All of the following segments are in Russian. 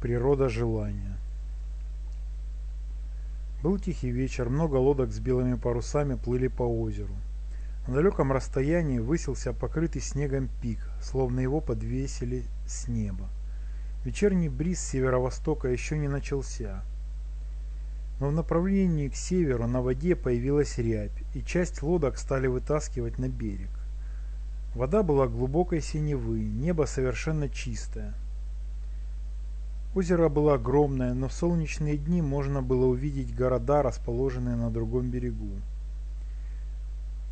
Природа желания. Был тихий вечер, много лодок с белыми парусами плыли по озеру. На далеком расстоянии высился покрытый снегом пик, словно его подвесили с неба. Вечерний бриз северо-востока еще не начался. Но в направлении к северу на воде появилась рябь, и часть лодок стали вытаскивать на берег. Вода была глубокой синевы, небо совершенно чистое. Озеро было огромное, но в солнечные дни можно было увидеть города, расположенные на другом берегу.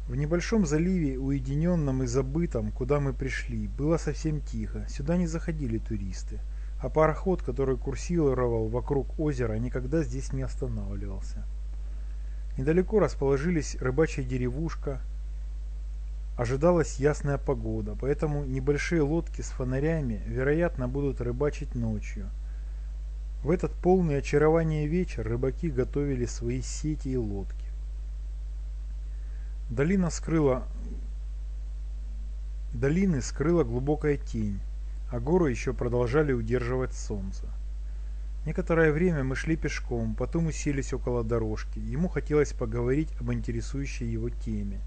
В небольшом заливе, уединенном и забытом, куда мы пришли, было совсем тихо. Сюда не заходили туристы, а пароход, который курсировал вокруг озера, никогда здесь не останавливался. Недалеко расположились рыбачья деревушка. Ожидалась ясная погода, поэтому небольшие лодки с фонарями, вероятно, будут рыбачить ночью – в этот полный очарования вечер рыбаки готовили свои сети и лодки. Долина скрыла... Долины скрыла глубокая тень, а горы еще продолжали удерживать солнце. Некоторое время мы шли пешком, потом уселись около дорожки. Ему хотелось поговорить об интересующей его теме.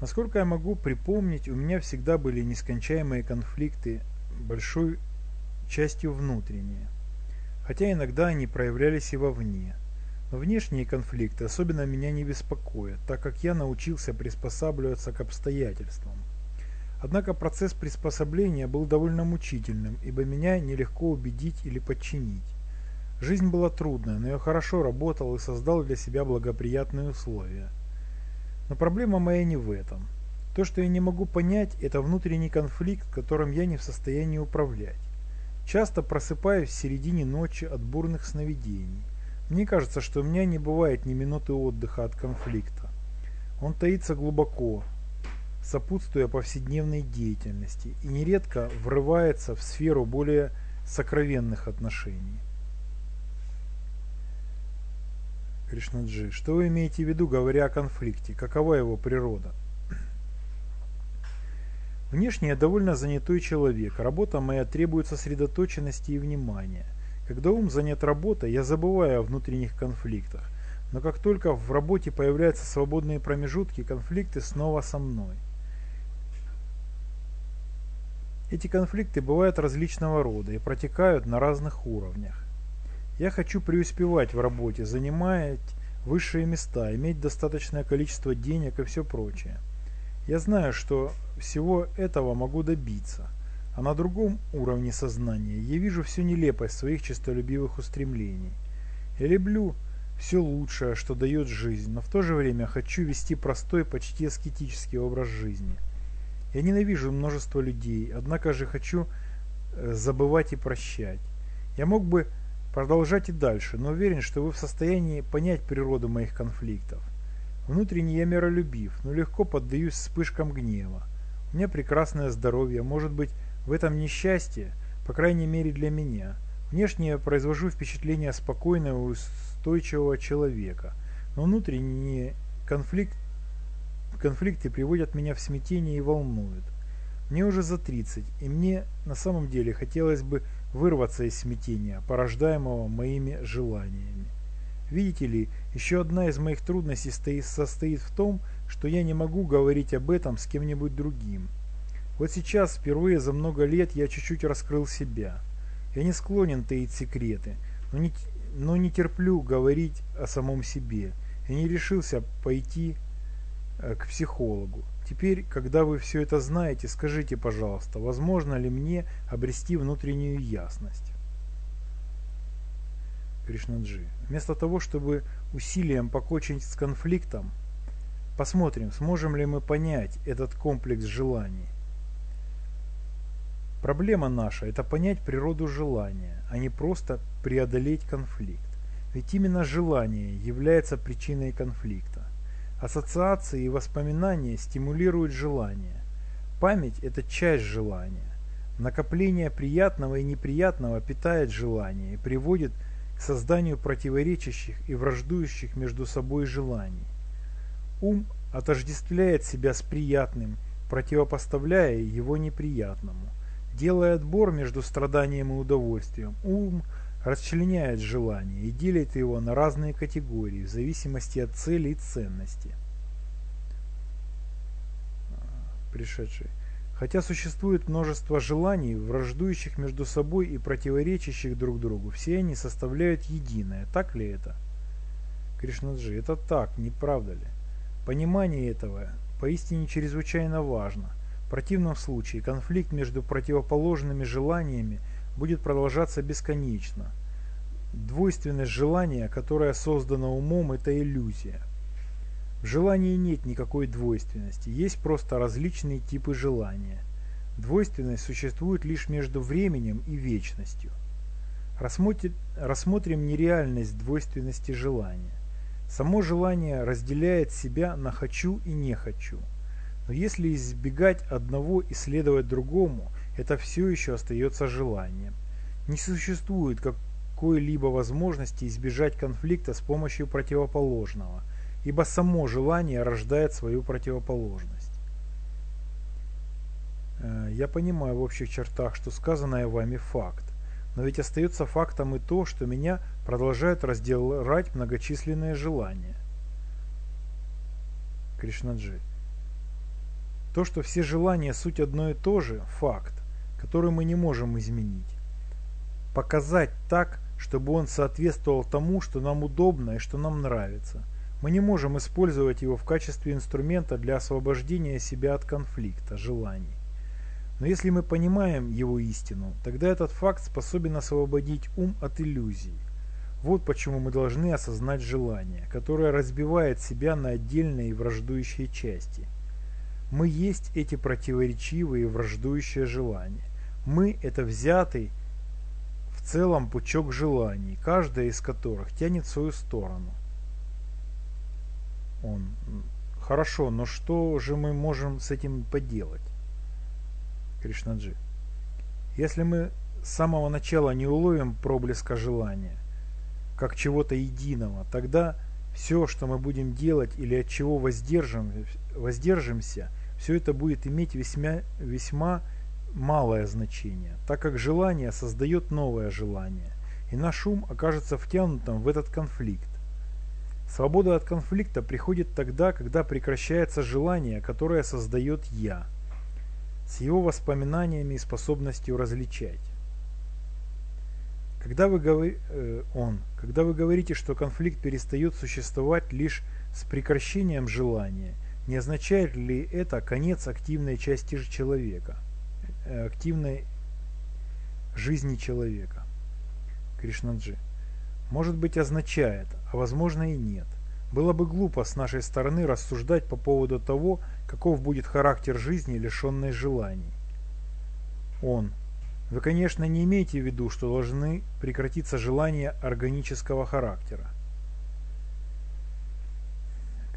Насколько я могу припомнить, у меня всегда были нескончаемые конфликты большой частью внутренние, хотя иногда они проявлялись и вовне. Но внешние конфликты особенно меня не беспокоят, так как я научился приспосабливаться к обстоятельствам. Однако процесс приспособления был довольно мучительным, ибо меня нелегко убедить или подчинить. Жизнь была трудная, но я хорошо работал и создал для себя благоприятные условия. Но проблема моя не в этом. То, что я не могу понять, это внутренний конфликт, которым я не в состоянии управлять. Часто просыпаюсь в середине ночи от бурных сновидений. Мне кажется, что у меня не бывает ни минуты отдыха от конфликта. Он таится глубоко, сопутствуя повседневной деятельности и нередко врывается в сферу более сокровенных отношений. Кришнаджи, что вы имеете в виду, говоря о конфликте? Какова его природа? Внешне я довольно занятой человек, работа моя требует сосредоточенности и внимания. Когда ум занят работой, я забываю о внутренних конфликтах. Но как только в работе появляются свободные промежутки, конфликты снова со мной. Эти конфликты бывают различного рода и протекают на разных уровнях. Я хочу преуспевать в работе, занимать высшие места, иметь достаточное количество денег и все прочее. Я знаю, что всего этого могу добиться, а на другом уровне сознания я вижу всю нелепость своих честолюбивых устремлений. Я люблю все лучшее, что дает жизнь, но в то же время хочу вести простой, почти аскетический образ жизни. Я ненавижу множество людей, однако же хочу э, забывать и прощать. Я мог бы продолжать и дальше, но уверен, что вы в состоянии понять природу моих конфликтов. Внутренне я миролюбив, но легко поддаюсь вспышкам гнева. У меня прекрасное здоровье, может быть, в этом несчастье, по крайней мере для меня. Внешне я произвожу впечатление спокойного и устойчивого человека, но внутренние конфликт, конфликты приводят меня в смятение и волнуют. Мне уже за 30, и мне на самом деле хотелось бы вырваться из смятения, порождаемого моими желаниями. Видите ли, еще одна из моих трудностей состоит в том, что я не могу говорить об этом с кем-нибудь другим. Вот сейчас, впервые за много лет, я чуть-чуть раскрыл себя. Я не склонен таить секреты, но не, но не терплю говорить о самом себе. Я не решился пойти э, к психологу. Теперь, когда вы все это знаете, скажите, пожалуйста, возможно ли мне обрести внутреннюю ясность? Кришнаджи. Вместо того, чтобы усилием покончить с конфликтом, посмотрим, сможем ли мы понять этот комплекс желаний. Проблема наша – это понять природу желания, а не просто преодолеть конфликт. Ведь именно желание является причиной конфликта. Ассоциации и воспоминания стимулируют желание. Память – это часть желания. Накопление приятного и неприятного питает желание и приводит к созданию противоречащих и враждующих между собой желаний. Ум отождествляет себя с приятным, противопоставляя его неприятному. Делая отбор между страданием и удовольствием, ум расчленяет желание и делит его на разные категории в зависимости от цели и ценности. Пришедший. Хотя существует множество желаний, враждующих между собой и противоречащих друг другу, все они составляют единое. Так ли это? Кришнаджи, это так, не правда ли? Понимание этого поистине чрезвычайно важно. В противном случае конфликт между противоположными желаниями будет продолжаться бесконечно. Двойственность желания, которое создано умом, это иллюзия. В желании нет никакой двойственности, есть просто различные типы желания. Двойственность существует лишь между временем и вечностью. Рассмотрим, рассмотрим нереальность двойственности желания. Само желание разделяет себя на «хочу» и «не хочу». Но если избегать одного и следовать другому, это все еще остается желанием. Не существует какой-либо возможности избежать конфликта с помощью противоположного, ибо само желание рождает свою противоположность. Э, я понимаю в общих чертах, что сказанное вами факт. Но ведь остается фактом и то, что меня продолжают раздирать многочисленные желания. Кришнаджи. То, что все желания суть одно и то же, факт, который мы не можем изменить. Показать так, чтобы он соответствовал тому, что нам удобно и что нам нравится. Мы не можем использовать его в качестве инструмента для освобождения себя от конфликта желаний. Но если мы понимаем его истину, тогда этот факт способен освободить ум от иллюзий. Вот почему мы должны осознать желание, которое разбивает себя на отдельные и враждующие части. Мы есть эти противоречивые и враждующие желания. Мы – это взятый в целом пучок желаний, каждая из которых тянет свою сторону. Он. Хорошо, но что же мы можем с этим поделать? Кришнаджи. Если мы с самого начала не уловим проблеска желания, как чего-то единого, тогда все, что мы будем делать или от чего воздержим, воздержимся, все это будет иметь весьма, весьма малое значение, так как желание создает новое желание, и наш ум окажется втянутым в этот конфликт. Свобода от конфликта приходит тогда, когда прекращается желание, которое создает «я», с его воспоминаниями и способностью различать. Когда вы, говор... э, он, когда вы говорите, что конфликт перестает существовать лишь с прекращением желания, не означает ли это конец активной части человека, э, активной жизни человека? Кришнаджи. Может быть означает, а возможно и нет. Было бы глупо с нашей стороны рассуждать по поводу того, каков будет характер жизни, лишенной желаний. Он. Вы, конечно, не имеете в виду, что должны прекратиться желания органического характера.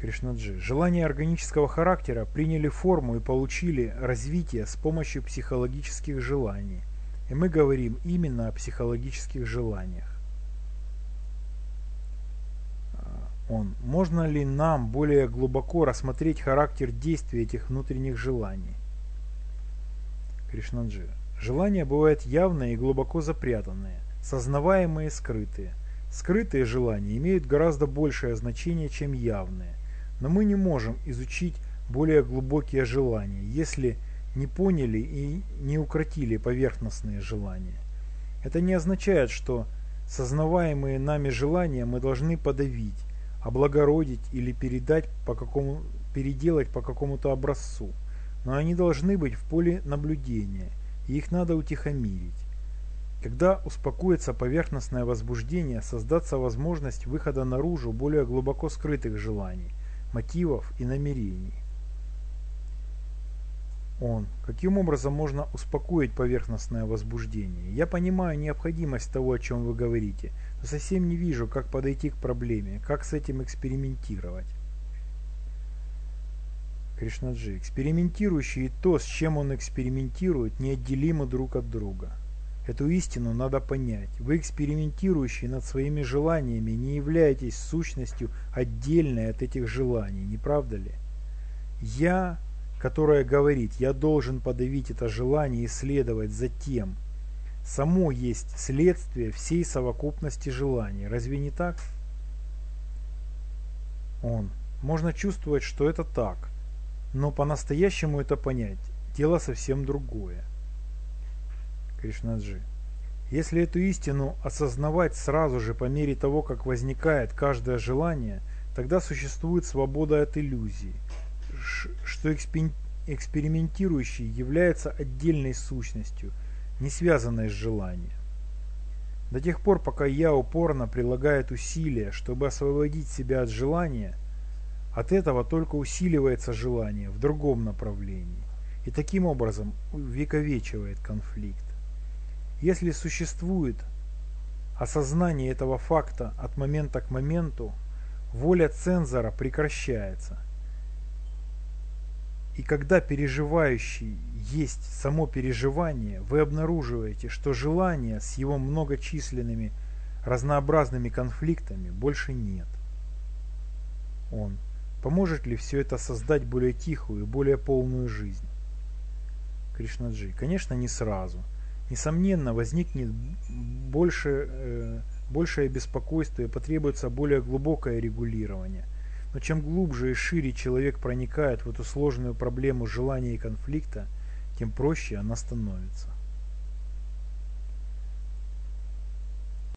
Кришнаджи. Желания органического характера приняли форму и получили развитие с помощью психологических желаний. И мы говорим именно о психологических желаниях. Он. Можно ли нам более глубоко рассмотреть характер действия этих внутренних желаний? Кришнаджи. Желания бывают явные и глубоко запрятанные, сознаваемые и скрытые. Скрытые желания имеют гораздо большее значение, чем явные. Но мы не можем изучить более глубокие желания, если не поняли и не укротили поверхностные желания. Это не означает, что сознаваемые нами желания мы должны подавить, облагородить или передать по какому, переделать по какому-то образцу, но они должны быть в поле наблюдения, и их надо утихомирить. Когда успокоится поверхностное возбуждение, создаться возможность выхода наружу более глубоко скрытых желаний, мотивов и намерений. Он. Каким образом можно успокоить поверхностное возбуждение? Я понимаю необходимость того, о чем вы говорите, совсем не вижу, как подойти к проблеме, как с этим экспериментировать. Кришнаджи. Экспериментирующий и то, с чем он экспериментирует, неотделимы друг от друга. Эту истину надо понять. Вы, экспериментирующие над своими желаниями, не являетесь сущностью отдельной от этих желаний, не правда ли? Я которое говорит «я должен подавить это желание и следовать за тем», само есть следствие всей совокупности желаний. Разве не так? Он. Можно чувствовать, что это так, но по-настоящему это понять – дело совсем другое. Кришнаджи. Если эту истину осознавать сразу же по мере того, как возникает каждое желание, тогда существует свобода от иллюзии, что экспериментирующий является отдельной сущностью, не связанной с желанием. До тех пор, пока я упорно прилагает усилия, чтобы освободить себя от желания, от этого только усиливается желание в другом направлении и таким образом увековечивает конфликт. Если существует осознание этого факта от момента к моменту, воля цензора прекращается. И когда переживающий есть само переживание, вы обнаруживаете, что желания с его многочисленными разнообразными конфликтами больше нет. Он. Поможет ли все это создать более тихую и более полную жизнь? Кришнаджи. Конечно, не сразу – Несомненно, возникнет больше, э, большее беспокойство и потребуется более глубокое регулирование. Но чем глубже и шире человек проникает в эту сложную проблему желания и конфликта, тем проще она становится.